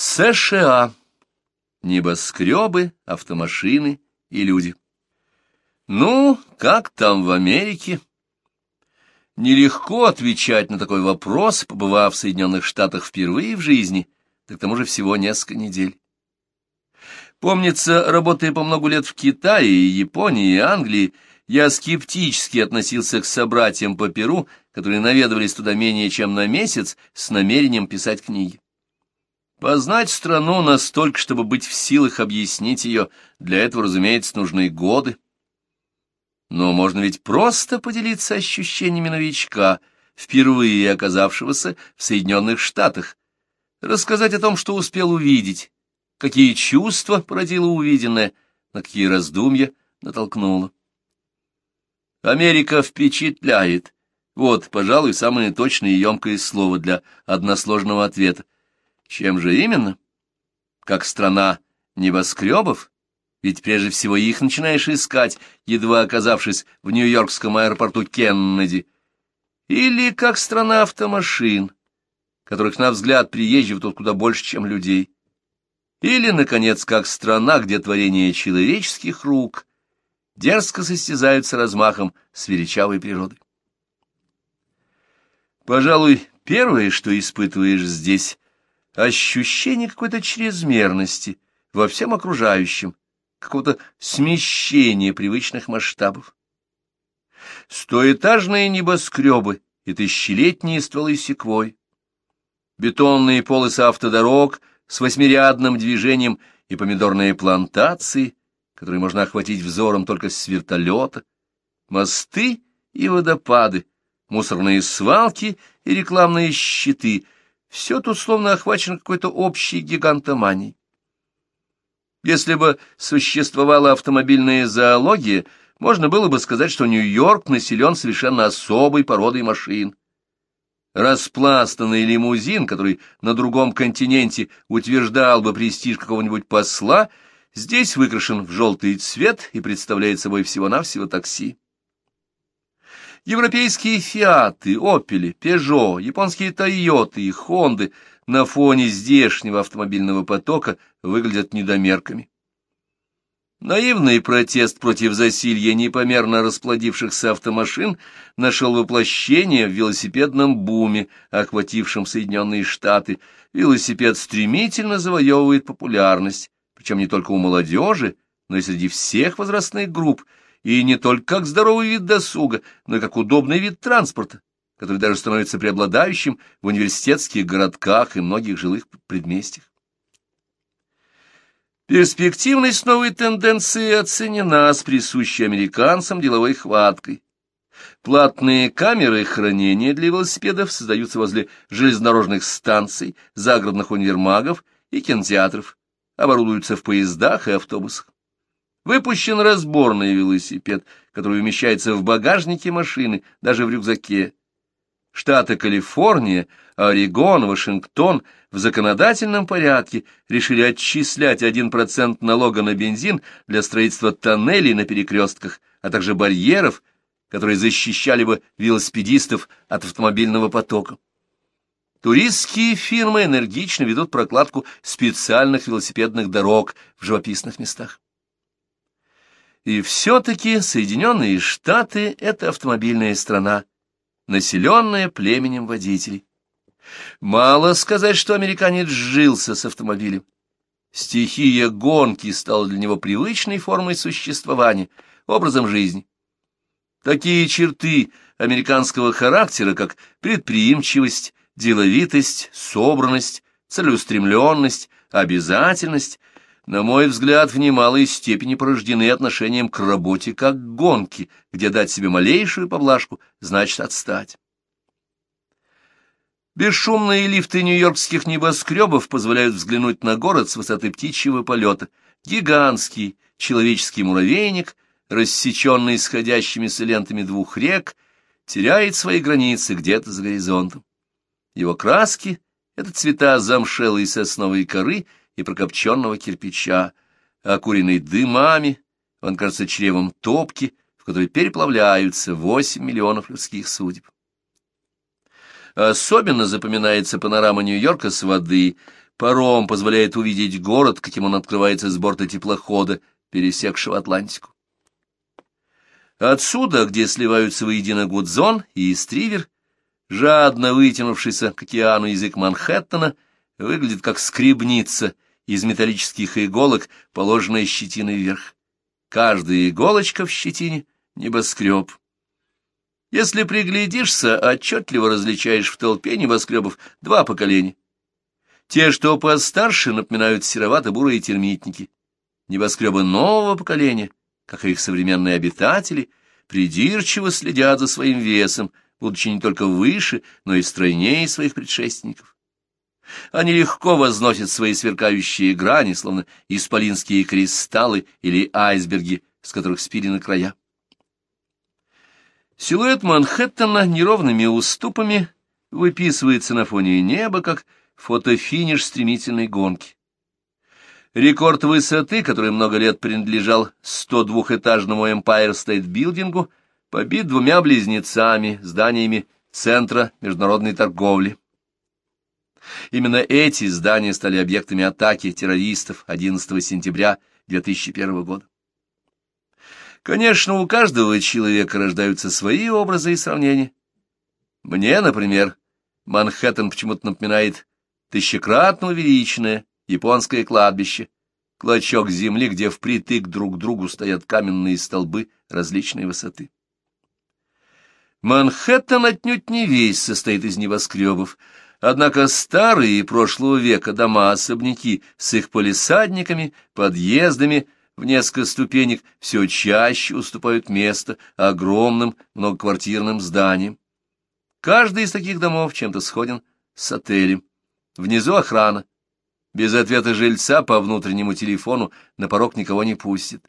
США. Небоскребы, автомашины и люди. Ну, как там в Америке? Нелегко отвечать на такой вопрос, побывав в Соединенных Штатах впервые в жизни, да к тому же всего несколько недель. Помнится, работая по много лет в Китае, Японии и Англии, я скептически относился к собратьям по Перу, которые наведывались туда менее чем на месяц с намерением писать книги. Познать страну настолько, чтобы быть в силах объяснить ее, для этого, разумеется, нужны годы. Но можно ведь просто поделиться ощущениями новичка, впервые оказавшегося в Соединенных Штатах, рассказать о том, что успел увидеть, какие чувства породило увиденное, на какие раздумья натолкнуло. Америка впечатляет. Вот, пожалуй, самое точное и емкое слово для односложного ответа. Чем же именно? Как страна небоскребов? Ведь прежде всего их начинаешь искать, едва оказавшись в нью-йоркском аэропорту Кеннеди. Или как страна автомашин, которых, на взгляд приезжих, тут куда больше, чем людей. Или, наконец, как страна, где творение человеческих рук дерзко состязаются размахом с величавой природой. Пожалуй, первое, что испытываешь здесь, ощущение какой-то чрезмерности во всем окружающем, какого-то смещения привычных масштабов. Стоэтажные небоскребы и тысячелетние стволы секвой, бетонные полосы автодорог с восьмирядным движением и помидорные плантации, которые можно охватить взором только с вертолета, мосты и водопады, мусорные свалки и рекламные щиты — все тут словно охвачено какой-то общей гигантоманией. Если бы существовала автомобильная зоология, можно было бы сказать, что Нью-Йорк населен совершенно особой породой машин. Распластанный лимузин, который на другом континенте утверждал бы престиж какого-нибудь посла, здесь выкрашен в желтый цвет и представляет собой всего-навсего такси. Европейские «Фиаты», «Опели», «Пежо», японские «Тойоты» и «Хонды» на фоне здешнего автомобильного потока выглядят недомерками. Наивный протест против засилья непомерно расплодившихся автомашин нашел воплощение в велосипедном буме, охватившем Соединенные Штаты. Велосипед стремительно завоевывает популярность, причем не только у молодежи, но и среди всех возрастных групп, и не только как здоровый вид досуга, но и как удобный вид транспорта, который даже становится преобладающим в университетских городках и многих жилых предместьях. Перспективность новой тенденции оценена с присущей американцам деловой хваткой. Платные камеры хранения для велосипедов создаются возле железнодорожных станций, загородных универмагов и кинотеатров, оборудуются в поездах и автобусах. Выпущен разборный велосипед, который умещается в багажнике машины, даже в рюкзаке. Штаты Калифорния, Орегон, Вашингтон в законодательном порядке решили отчислять 1% налога на бензин для строительства тоннелей на перекрестках, а также барьеров, которые защищали бы велосипедистов от автомобильного потока. Туристские фирмы энергично ведут прокладку специальных велосипедных дорог в живописных местах. И все-таки Соединенные Штаты — это автомобильная страна, населенная племенем водителей. Мало сказать, что американец жился с автомобилем. Стихия гонки стала для него привычной формой существования, образом жизни. Такие черты американского характера, как предприимчивость, деловитость, собранность, целеустремленность, обязательность, на мой взгляд, в немалой степени порождены отношением к работе как к гонке, где дать себе малейшую поблажку значит отстать. Бесшумные лифты нью-йоркских небоскребов позволяют взглянуть на город с высоты птичьего полета. Гигантский человеческий муравейник, рассеченный сходящимися лентами двух рек, теряет свои границы где-то за горизонтом. Его краски — это цвета замшелой сосновой коры — и прокопченного кирпича, окуренный дымами, он кажется чревом топки, в которой переплавляются восемь миллионов людских судеб. Особенно запоминается панорама Нью-Йорка с воды. Паром позволяет увидеть город, каким он открывается с борта теплохода, пересекшего Атлантику. Отсюда, где сливаются воедино Гудзон и Истривер, жадно вытянувшийся к океану язык Манхэттена, выглядит как скребница из металлических иголок, положенная щетиной вверх. Каждая иголочка в щетине — небоскреб. Если приглядишься, отчетливо различаешь в толпе небоскребов два поколения. Те, что постарше, напоминают серовато-бурые термитники. Небоскребы нового поколения, как и их современные обитатели, придирчиво следят за своим весом, будучи не только выше, но и стройнее своих предшественников. Они легко возносят свои сверкающие грани, словно исполинские кристаллы или айсберги, с которых спилены края. Силуэт Манхэттена неровными уступами выписывается на фоне неба, как фотофиниш стремительной гонки. Рекорд высоты, который много лет принадлежал 102-этажному Empire State Building, побит двумя близнецами, зданиями Центра международной торговли. Именно эти здания стали объектами атаки террористов 11 сентября 2001 года. Конечно, у каждого человека рождаются свои образы и сравнения. Мне, например, Манхэттен почему-то напоминает тысячекратно увеличенное японское кладбище, клочок земли, где впритык друг к другу стоят каменные столбы различной высоты. Манхэттен отнюдь не весь состоит из небоскребов, однако старые прошлого века дома-особняки с их полисадниками, подъездами в несколько ступенек все чаще уступают место огромным многоквартирным зданиям. Каждый из таких домов чем-то сходен с отелем. Внизу охрана. Без ответа жильца по внутреннему телефону на порог никого не пустит.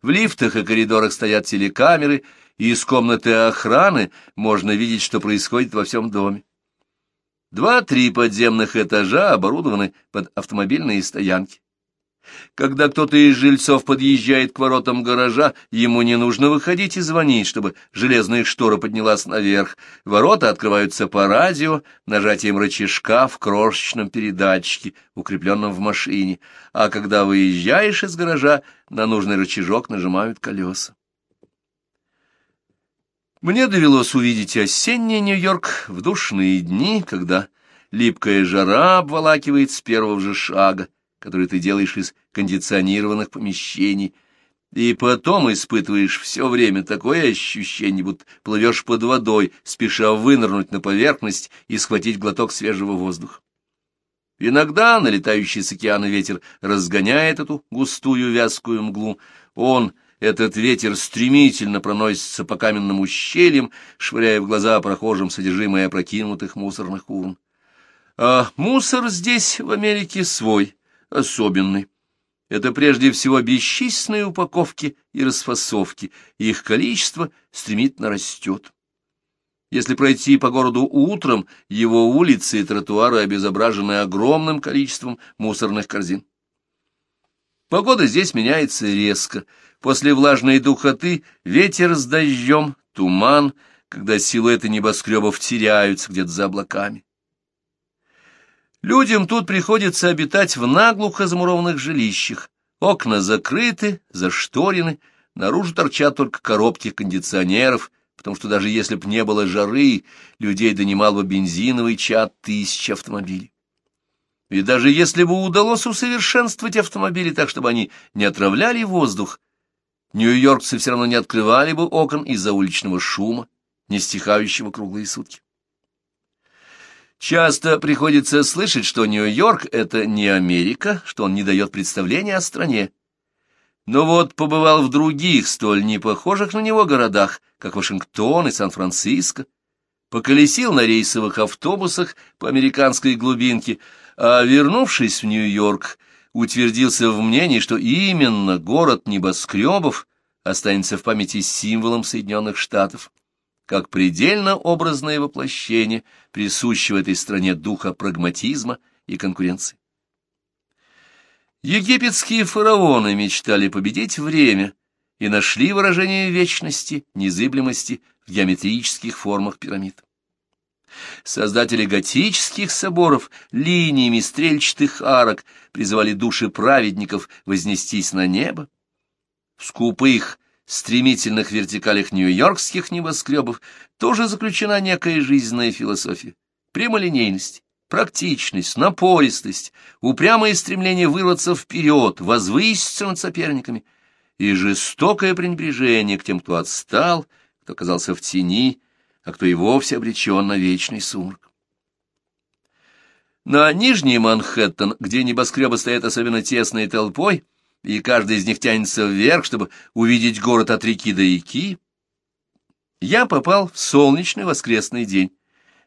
В лифтах и коридорах стоят телекамеры, и из комнаты охраны можно видеть, что происходит во всем доме. Два-три подземных этажа оборудованы под автомобильные стоянки. Когда кто-то из жильцов подъезжает к воротам гаража, ему не нужно выходить и звонить, чтобы железная штора поднялась наверх. Ворота открываются по радио, нажатием рычажка в крошечном передатчике, укрепленном в машине, а когда выезжаешь из гаража, на нужный рычажок нажимают колеса. Мне довелось увидеть осенний Нью-Йорк в душные дни, когда липкая жара обволакивает с первого же шага, который ты делаешь из кондиционированных помещений, и потом испытываешь все время такое ощущение, будто плывешь под водой, спеша вынырнуть на поверхность и схватить глоток свежего воздуха. Иногда налетающий с океана ветер разгоняет эту густую вязкую мглу. Он, этот ветер, стремительно проносится по каменным ущельям, швыряя в глаза прохожим содержимое опрокинутых мусорных урн. А мусор здесь, в Америке, свой — особенный. Это прежде всего бесчисленные упаковки и расфасовки, и их количество стремительно растет. Если пройти по городу утром, его улицы и тротуары обезображены огромным количеством мусорных корзин. Погода здесь меняется резко. После влажной духоты ветер с дождем, туман, когда силуэты небоскребов теряются где-то за облаками. Людям тут приходится обитать в наглухо замурованных жилищах. Окна закрыты, зашторены, наружу торчат только коробки кондиционеров, потому что даже если б не было жары, людей донимал бы бензиновый чат тысяч автомобилей. И даже если бы удалось усовершенствовать автомобили так, чтобы они не отравляли воздух, нью-йоркцы все равно не открывали бы окон из-за уличного шума, не стихающего круглые сутки. Часто приходится слышать, что Нью-Йорк — это не Америка, что он не дает представления о стране. Но вот побывал в других, столь непохожих на него городах, как Вашингтон и Сан-Франциско, поколесил на рейсовых автобусах по американской глубинке, а, вернувшись в Нью-Йорк, утвердился в мнении, что именно город небоскребов останется в памяти символом Соединенных Штатов как предельно образное воплощение присущего этой стране духа прагматизма и конкуренции. Египетские фараоны мечтали победить время и нашли выражение вечности, незыблемости в геометрических формах пирамид. Создатели готических соборов линиями стрельчатых арок призывали души праведников вознестись на небо. В скупых, стремительных вертикалях нью-йоркских небоскребов тоже заключена некая жизненная философия. Прямолинейность, практичность, напористость, упрямое стремление вырваться вперед, возвыситься над соперниками и жестокое пренебрежение к тем, кто отстал, кто оказался в тени, а кто и вовсе обречен на вечный сумрак. На Нижний Манхэттен, где небоскребы стоят особенно тесной толпой, и каждый из них тянется вверх, чтобы увидеть город от реки до реки, я попал в солнечный воскресный день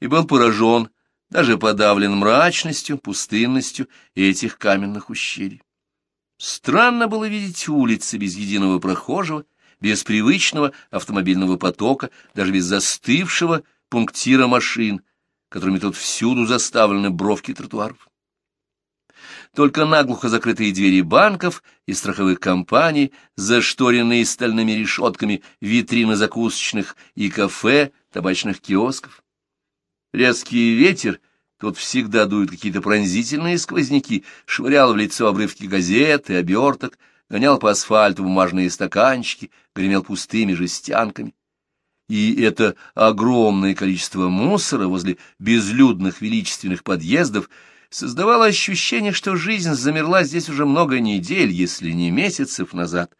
и был поражен, даже подавлен мрачностью, пустынностью этих каменных ущелий. Странно было видеть улицы без единого прохожего, без привычного автомобильного потока, даже без застывшего пунктира машин, которыми тут всюду заставлены бровки тротуаров. Только наглухо закрытые двери банков и страховых компаний, зашторенные стальными решетками витрины закусочных и кафе, табачных киосков. Резкий ветер, тут всегда дуют какие-то пронзительные сквозняки, швырял в лицо обрывки газет и оберток, гонял по асфальту бумажные стаканчики, гремел пустыми жестянками. И это огромное количество мусора возле безлюдных величественных подъездов создавало ощущение, что жизнь замерла здесь уже много недель, если не месяцев назад,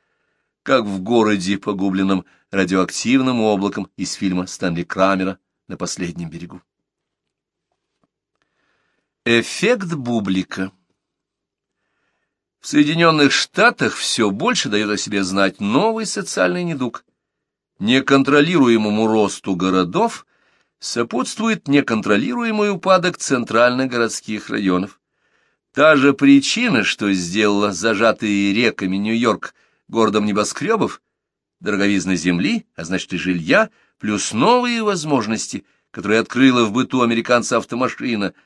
как в городе, погубленном радиоактивным облаком из фильма Стэнли Крамера на последнем берегу. Эффект бублика в Соединенных Штатах все больше дает о себе знать новый социальный недуг. Неконтролируемому росту городов сопутствует неконтролируемый упадок центральных городских районов. Та же причина, что сделала зажатые реками Нью-Йорк городом небоскребов, дороговизна земли, а значит и жилья, плюс новые возможности, которые открыла в быту американца автомашина –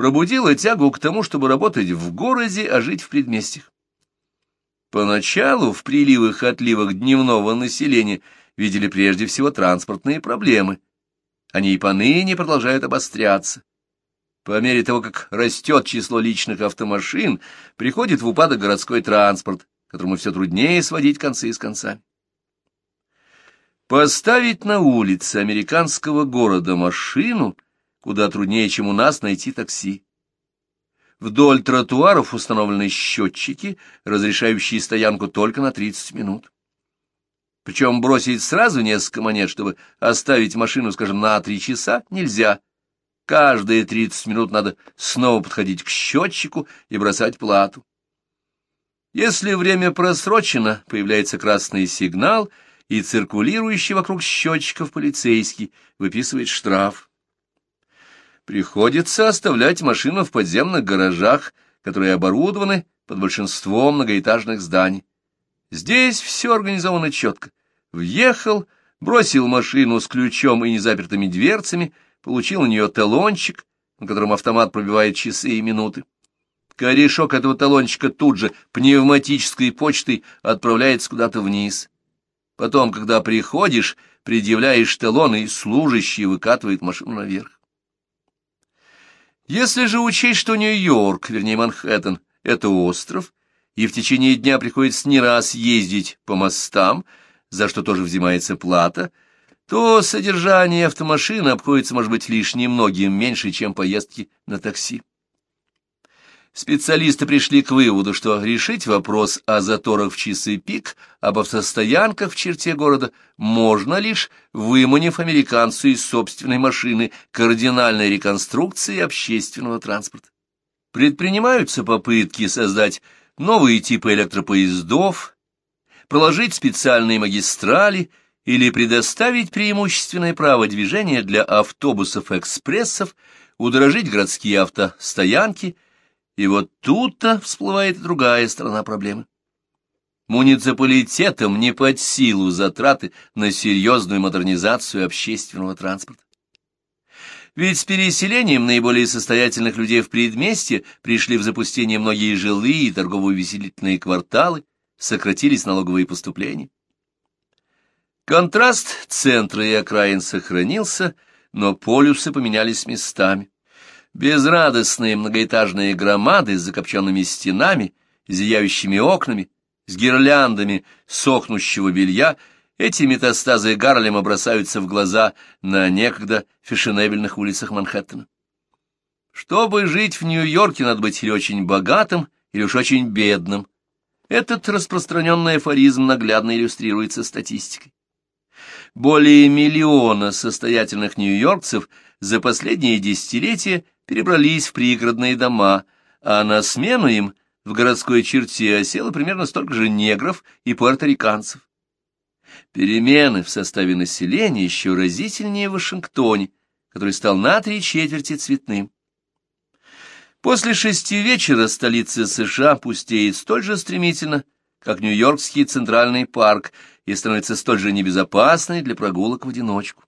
пробудила тягу к тому, чтобы работать в городе, а жить в предместьях. Поначалу в приливах и отливах дневного населения видели прежде всего транспортные проблемы. Они и поныне продолжают обостряться. По мере того, как растет число личных автомашин, приходит в упадок городской транспорт, которому все труднее сводить концы с концами. Поставить на улице американского города машину — куда труднее, чем у нас, найти такси. Вдоль тротуаров установлены счетчики, разрешающие стоянку только на 30 минут. Причем бросить сразу несколько монет, чтобы оставить машину, скажем, на три часа, нельзя. Каждые 30 минут надо снова подходить к счетчику и бросать плату. Если время просрочено, появляется красный сигнал, и циркулирующий вокруг счетчиков полицейский выписывает штраф. Приходится оставлять машину в подземных гаражах, которые оборудованы под большинством многоэтажных зданий. Здесь все организовано четко. Въехал, бросил машину с ключом и незапертыми дверцами, получил у нее талончик, на котором автомат пробивает часы и минуты. Корешок этого талончика тут же пневматической почтой отправляется куда-то вниз. Потом, когда приходишь, предъявляешь талон, и служащий выкатывает машину наверх. Если же учесть, что Нью-Йорк, вернее Манхэттен, — это остров, и в течение дня приходится не раз ездить по мостам, за что тоже взимается плата, то содержание автомашины обходится, может быть, лишь немногим меньше, чем поездки на такси. Специалисты пришли к выводу, что решить вопрос о заторах в часы пик, об автостоянках в черте города можно лишь выманив американцу из собственной машины кардинальной реконструкции общественного транспорта. Предпринимаются попытки создать новые типы электропоездов, проложить специальные магистрали или предоставить преимущественное право движения для автобусов-экспрессов, удорожить городские автостоянки – и вот тут-то всплывает другая сторона проблемы. Муниципалитетам не под силу затраты на серьезную модернизацию общественного транспорта. Ведь с переселением наиболее состоятельных людей в предместье пришли в запустение многие жилые и торгово-увеселительные кварталы, сократились налоговые поступления. Контраст центра и окраин сохранился, но полюсы поменялись местами. Безрадостные многоэтажные громады с закопченными стенами, зияющими окнами, с гирляндами сохнущего белья, эти метастазы Гарлема бросаются в глаза на некогда фешенебельных улицах Манхэттена. Чтобы жить в Нью-Йорке, надо быть или очень богатым, или уж очень бедным. Этот распространенный афоризм наглядно иллюстрируется статистикой. Более миллиона состоятельных нью-йоркцев за последние десятилетия перебрались в пригородные дома, а на смену им в городской черте осело примерно столько же негров и пуэрториканцев. Перемены в составе населения еще разительнее в Вашингтоне, который стал на три четверти цветным. После шести вечера столица США пустеет столь же стремительно, как Нью-Йоркский центральный парк, и становится столь же небезопасной для прогулок в одиночку.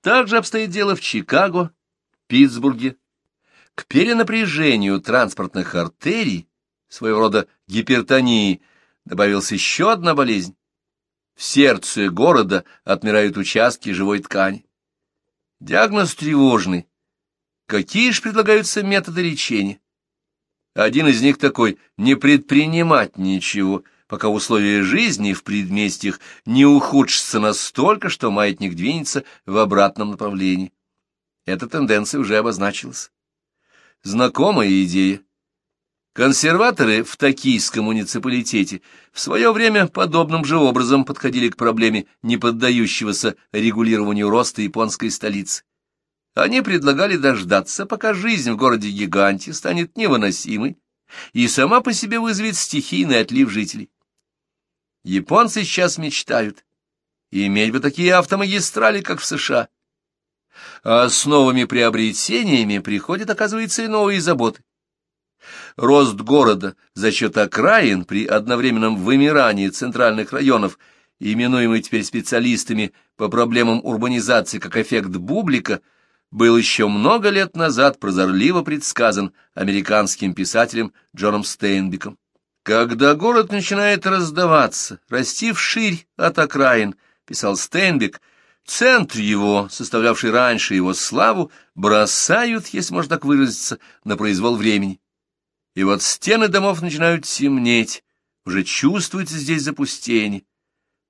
Так же обстоит дело в Чикаго, Питтсбурге. К перенапряжению транспортных артерий, своего рода гипертонии, добавилась еще одна болезнь. В сердце города отмирают участки живой ткани. Диагноз тревожный. Какие же предлагаются методы лечения? Один из них такой — не предпринимать ничего, пока условия жизни в предместьях не ухудшатся настолько, что маятник двинется в обратном направлении. Эта тенденция уже обозначилась. Знакомая идея. Консерваторы в Токийском муниципалитете в свое время подобным же образом подходили к проблеме неподдающегося регулированию роста японской столицы. Они предлагали дождаться, пока жизнь в городе-гиганте станет невыносимой и сама по себе вызовет стихийный отлив жителей. Японцы сейчас мечтают иметь бы такие автомагистрали, как в США. А с новыми приобретениями приходят, оказывается, и новые заботы. Рост города за счет окраин при одновременном вымирании центральных районов, именуемый теперь специалистами по проблемам урбанизации как эффект бублика, был еще много лет назад прозорливо предсказан американским писателем Джоном Стейнбиком. Когда город начинает раздаваться, расти вширь от окраин, писал Стейнбик, центр его, составлявший раньше его славу, бросают, если можно так выразиться, на произвол времени. И вот стены домов начинают темнеть, уже чувствуется здесь запустение.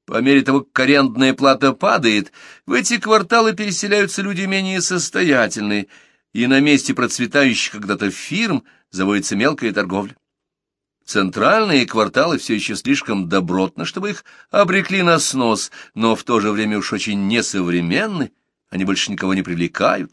По мере того, как арендная плата падает, в эти кварталы переселяются люди менее состоятельные, и на месте процветающих когда-то фирм заводится мелкая торговля. Центральные кварталы все еще слишком добротны, чтобы их обрекли на снос, но в то же время уж очень несовременны, они больше никого не привлекают.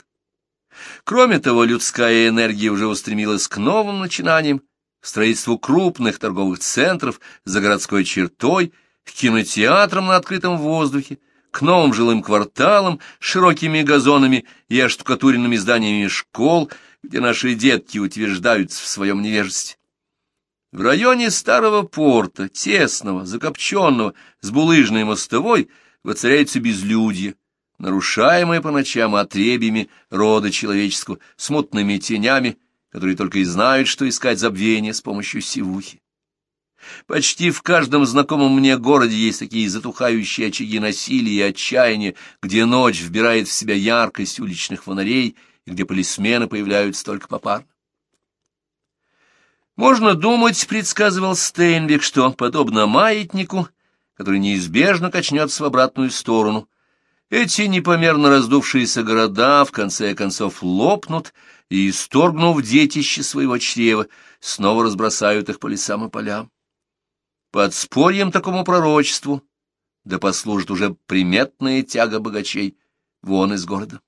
Кроме того, людская энергия уже устремилась к новым начинаниям, строительству крупных торговых центров за городской чертой – к кинотеатрам на открытом воздухе, к новым жилым кварталам, широкими газонами и оштукатуренными зданиями школ, где наши детки утверждаются в своем невежестве. В районе старого порта, тесного, закопченного, с булыжной мостовой, воцаряется безлюдье, нарушаемое по ночам отребьями рода человеческого, смутными тенями, которые только и знают, что искать забвение с помощью сивухи. Почти в каждом знакомом мне городе есть такие затухающие очаги насилия и отчаяния, где ночь вбирает в себя яркость уличных фонарей и где полисмены появляются только попарно. Можно думать, предсказывал Стейнбек, что, подобно маятнику, который неизбежно качнется в обратную сторону, эти непомерно раздувшиеся города в конце концов лопнут и, исторгнув детище своего чрева, снова разбросают их по лесам и полям. Подспорьем такому пророчеству да послужит уже приметная тяга богачей вон из города.